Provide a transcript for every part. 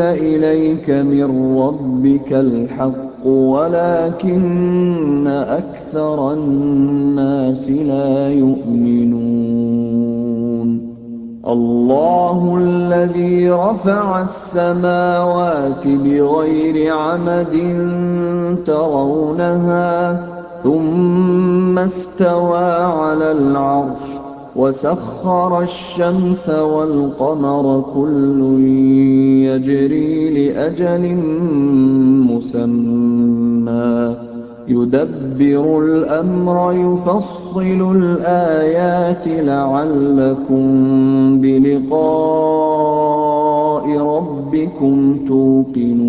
أُنزِلَ إِلَيْكَ مِن رَّبِّكَ الْحَقُّ وَلَٰكِنَّ أَكْثَرَ النَّاسِ لَا يُؤْمِنُونَ. اللَّهُ الَّذِي رَفَعَ السَّمَاوَاتِ بِغَيْرِ عَمَدٍ تَرَوْنَهَا ۖ ثُمَّ اسْتَوَىٰ عَلَى الْعَرْشِ ۖ وَسَخَّرَ الشَّمْسَ وَالْقَمَرَ ۖ كُلٌّ يَجْرِي لِأَجَلٍ مُّسَمًّى ۚ. يُدَبِّرُ الْأَمْرَ يُفَصِّلُ الْآيَاتِ لَعَلَّكُم بِلِقَاءِ رَبِّكُمْ تُوقِنُونَ.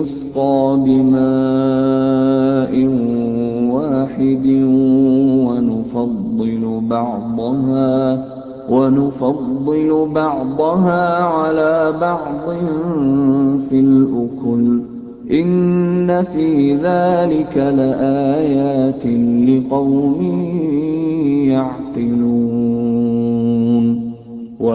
يُسْقَىٰ بِمَاءٍ وَاحِدٍ وَنُفَضِّلُ بَعْضَهَا عَلَىٰ بَعْضٍ فِي الْأُكُلِ ۚ. إِنَّ فِي ذَٰلِكَ لَآيَاتٍ لِّقَوْمٍ يَعْقِلُونَ.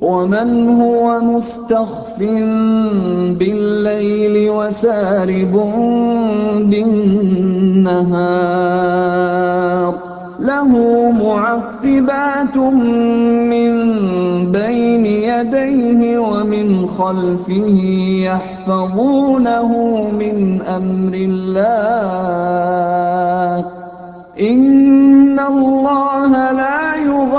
وَمَنْ هُوَ مُسْتَخْفٍ بِاللَّيْلِ وَسَارِبٌ بِالنَّهَارِ لَهُ مُعَقِّبَاتٌ مِّن بَيْنِ يَدَيْهِ وَمِنْ خَلْفِهِ يَحْفَظُونَهُ مِنْ أَمْرِ اللَّهِ ۗ إِنَّ اللَّهَ لَا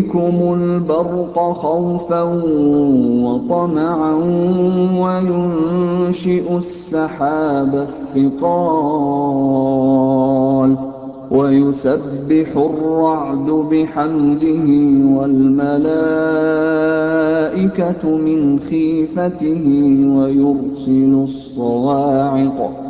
يُرِيكُمُ الْبَرْقَ خَوْفًا وَطَمَعًا وَيُنشِئُ السَّحَابَ الثِّقَالَ وَيُسَبِّحُ الرَّعْدُ بِحَمْدِهِ وَالْمَلَائِكَةُ مِنْ خِيفَتِهِ وَيُرْسِلُ الصَّوَاعِقَ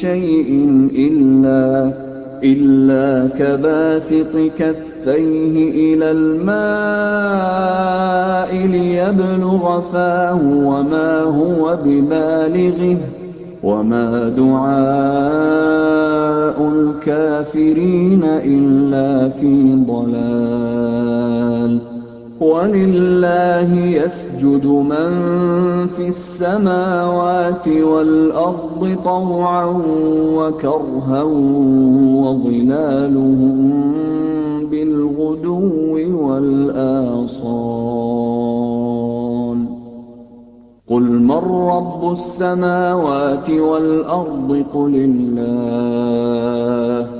بِشَيْءٍ إِلَّا كَبَاسِطِ كَفَّيْهِ إِلَى الْمَاءِ لِيَبْلُغَ فَاهُ وَمَا هُوَ بِبَالِغِهِ ۚ وَمَا دُعَاءُ الْكَافِرِينَ إِلَّا فِي ضَلَالٍ. وَلِلَّهِ يَسْجُدُ مَن فِي السَّمَاوَاتِ وَالْأَرْضِ طَوْعًا وَكَرْهًا وَظِلَالُهُم بِالْغُدُوِّ وَالْآصَالِ ۩ قُلْ مَن رَّبُّ السَّمَاوَاتِ وَالْأَرْضِ؟ قُلِ اللَّهُ ۚ.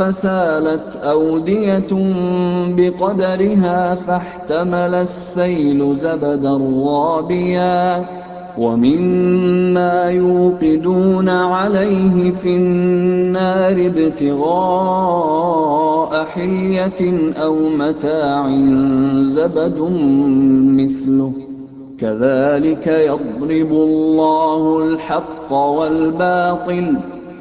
فَسَالَتْ أَوْدِيَةٌ بِقَدَرِهَا فَاحْتَمَلَ السَّيْلُ زَبَدًا رَّابِيًا ۚ وَمِمَّا يُوقِدُونَ عَلَيْهِ فِي النَّارِ ابْتِغَاءَ حِلْيَةٍ أَوْ مَتَاعٍ زَبَدٌ مِّثْلُهُ ۚ. كَذَٰلِكَ يَضْرِبُ اللَّهُ الْحَقَّ وَالْبَاطِلَ ۚ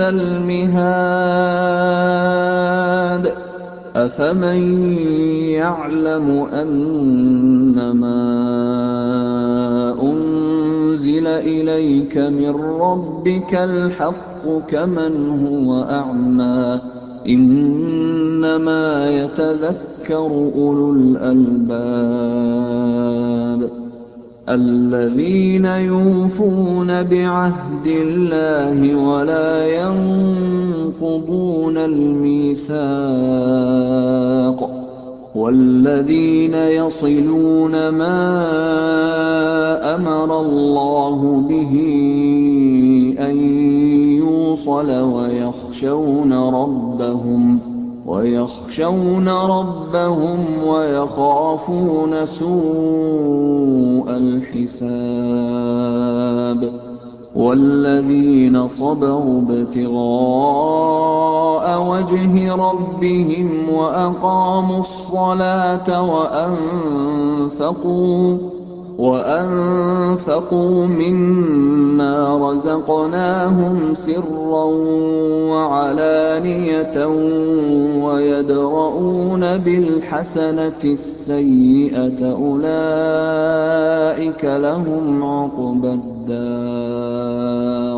الْمِهَادُ. أَفَمَن يَعْلَمُ أَنَّمَا أُنزِلَ إِلَيْكَ مِن رَّبِّكَ الْحَقُّ كَمَنْ هُوَ أَعْمَىٰ ۚ. إِنَّمَا يَتَذَكَّرُ أُولُو الْأَلْبَابِ الَّذِينَ يُوفُونَ بِعَهْدِ اللَّهِ وَلَا الْمِيثَاقَ وَالَّذِينَ يَصِلُونَ مَا أَمَرَ اللَّهُ بِهِ أَن يُوصَلَ وَيَخْشَوْنَ رَبَّهُمْ وَيَخَافُونَ سُوءَ الْحِسَابِ وَالَّذِينَ صَبَرُوا ابْتِغَاءَ وَجْهِ رَبِّهِمْ وَأَقَامُوا الصَّلَاةَ وَأَنفَقُوا مِمَّا رَزَقْنَاهُمْ سِرًّا وَعَلَانِيَةً وَيَدْرَءُونَ بِالْحَسَنَةِ السَّيِّئَةَ أُولَٰئِكَ لَهُمْ عُقْبَى الدَّارِ ۖ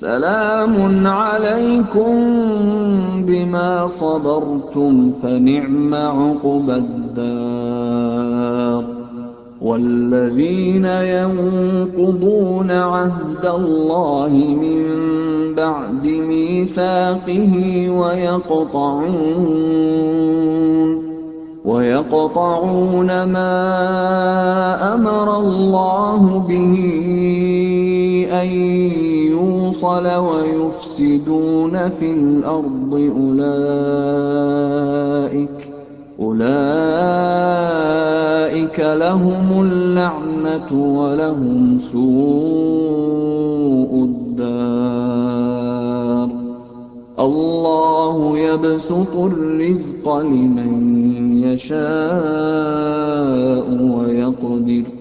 سَلَامٌ عَلَيْكُم بِمَا صَبَرْتُمْ ۚ فَنِعْمَ عُقْبَى الدَّارِ. وَالَّذِينَ يَنقُضُونَ عَهْدَ اللَّهِ مِن بَعْدِ مِيثَاقِهِ وَيَقْطَعُونَ مَا أَمَرَ اللَّهُ بِهِ أَن يُوصَلَ وَيُفْسِدُونَ فِي الْأَرْضِ أُولَٰئِكَ لَهُمُ اللَّعْنَةُ وَلَهُمْ سُوءُ الدَّارِ. اللَّهُ يَبْسُطُ الرِّزْقَ لِمَن يَشَاءُ وَيَقْدِرُ ۚ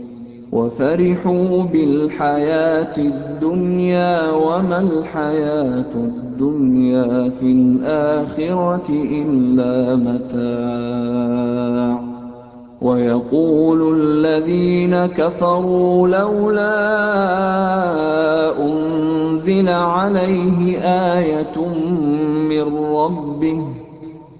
وَفَرِحُوا بِالْحَيَاةِ الدُّنْيَا وَمَا الْحَيَاةُ الدُّنْيَا فِي الْآخِرَةِ إِلَّا مَتَاعٌ. وَيَقُولُ الَّذِينَ كَفَرُوا لَوْلَا أُنزِلَ عَلَيْهِ آيَةٌ مِّن رَّبِّهِ ۗ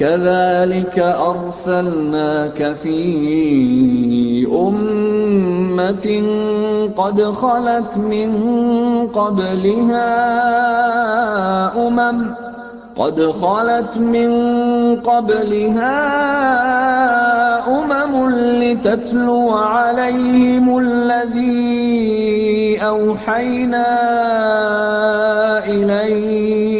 كَذَٰلِكَ أَرْسَلْنَاكَ فِي أُمَّةٍ قَدْ خَلَتْ مِن قَبْلِهَا أُمَمٌ لِّتَتْلُوَ عَلَيْهِمُ الَّذِي أَوْحَيْنَا إِلَيْكَ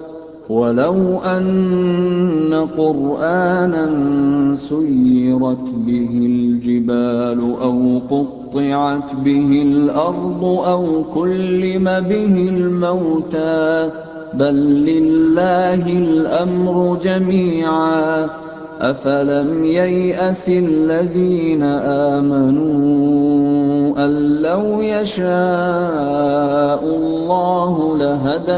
وَلَوْ أَنَّ قُرْآنًا سُيِّرَتْ بِهِ الْجِبَالُ أَوْ قُطِّعَتْ بِهِ الْأَرْضُ أَوْ كُلِّمَ بِهِ الْمَوْتَىٰ ۗ بَل لِّلَّهِ الْأَمْرُ جَمِيعًا ۗ. أَفَلَمْ يَيْأَسِ الَّذِينَ آمَنُوا أَن لَّوْ يَشَاءُ اللَّهُ لَهَدَى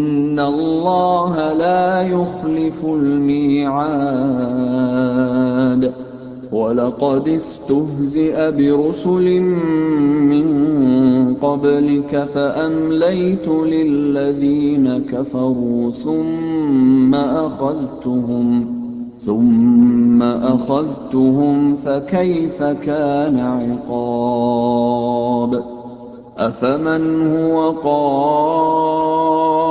اللَّهَ لَا يُخْلِفُ الْمِيعَادَ وَلَقَدِ اسْتُهْزِئَ بِرُسُلٍ مِّن قَبْلِكَ فَأَمْلَيْتُ لِلَّذِينَ كَفَرُوا ثُمَّ أَخَذْتُهُمْ ۖ فَكَيْفَ كَانَ عِقَابِ أَفَمَنْ هُوَ قَائِمٌ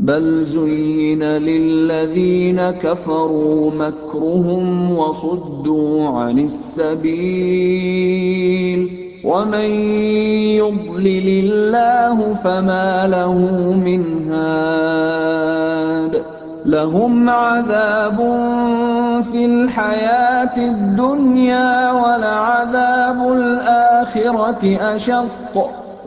بَلْ زُيِّنَ لِلَّذِينَ كَفَرُوا مَكْرُهُمْ وَصُدُّوا عَنِ السَّبِيلِ ۗ. وَمَن يُضْلِلِ اللَّهُ فَمَا لَهُ مِنْ هَادٍ. لَّهُمْ عَذَابٌ فِي الْحَيَاةِ الدُّنْيَا وَلَعَذَابُ الْآخِرَةِ أَشَقُّ ۖ.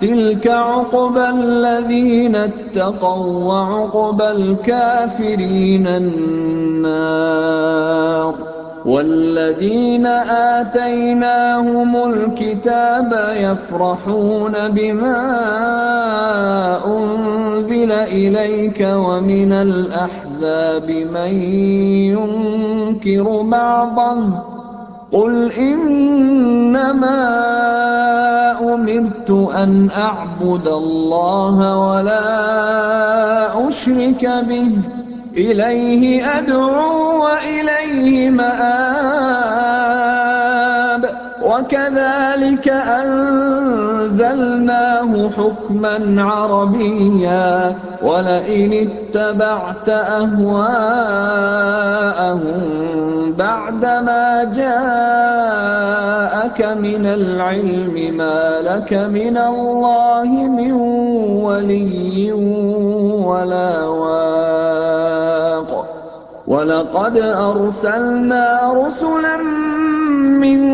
تِلْكَ عُقْبَى الَّذِينَ اتَّقَوا ۖ وَّعُقْبَى الْكَافِرِينَ النَّارُ وَّالَّذِينَ آتَيْنَاهُمُ الْكِتَابَ يَفْرَحُونَ بِمَا أُنزِلَ إِلَيْكَ ۖ وَمِنَ الْأَحْزَابِ مَن يُنكِرُ بَعْضَهُ ۚ قُلْ إِنَّمَا أُمِرْتُ أَنْ أَعْبُدَ اللَّهَ وَلَا أُشْرِكَ بِهِ ۚ إِلَيْهِ أَدْعُو وَإِلَيْهِ مَآبِ وَكَذَٰلِكَ أَنزَلْنَاهُ حُكْمًا عَرَبِيًّا ۚ وَلَئِنِ اتَّبَعْتَ أَهْوَاءَهُم بَعْدَمَا جَاءَكَ مِنَ الْعِلْمِ مَا لَكَ مِنَ اللَّهِ مِن وَلِيٍّ وَلَا وَاقٍ. وَلَقَدْ أَرْسَلْنَا رُسُلًا مِّن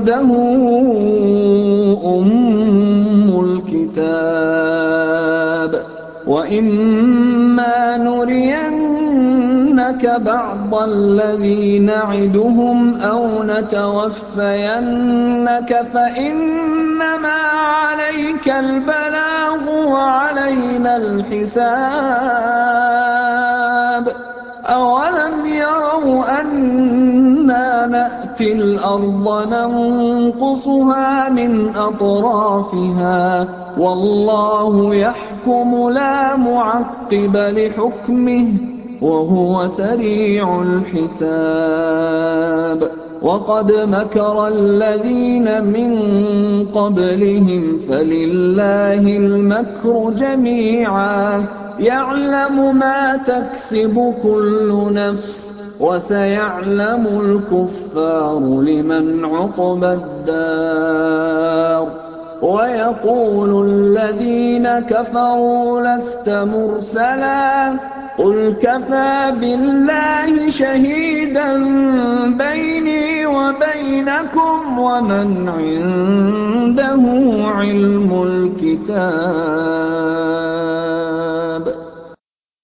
وَعِندَهُ أُمُّ الْكِتَابِ وَإِمَّا نُرِيَنَّكَ بَعْضَ الَّذِي نَعِدُهُمْ أَوْ نَتَوَفَّيَنَّكَ فَإِنَّمَا عَلَيْكَ الْبَلَاغُ وَعَلَيْنَا الْحِسَابُ ۗ أَوَلَمْ يَرَوْا نَأْتِي الْأَرْضَ نَنقُصُهَا مِنْ أَطْرَافِهَا ۚ وَاللَّهُ يَحْكُمُ لَا مُعَقِّبَ لِحُكْمِهِ ۚ وَهُوَ سَرِيعُ الْحِسَابِ وَقَدْ مَكَرَ الَّذِينَ مِن قَبْلِهِمْ فَلِلَّهِ الْمَكْرُ جَمِيعًا يَعْلَمُ مَا تَكْسِبُ كُلُّ نَفْسٍ ۗ وَسَيَعْلَمُ الْكُفَّارُ لِمَنْ عُقْبَى الدَّارِ. وَيَقُولُ الَّذِينَ كَفَرُوا لَسْتَ مُرْسَلًا ۚ. قُلْ كَفَىٰ بِاللَّهِ شَهِيدًا بَيْنِي وَبَيْنَكُمْ وَمَنْ عِندَهُ عِلْمُ الْكِتَابِ.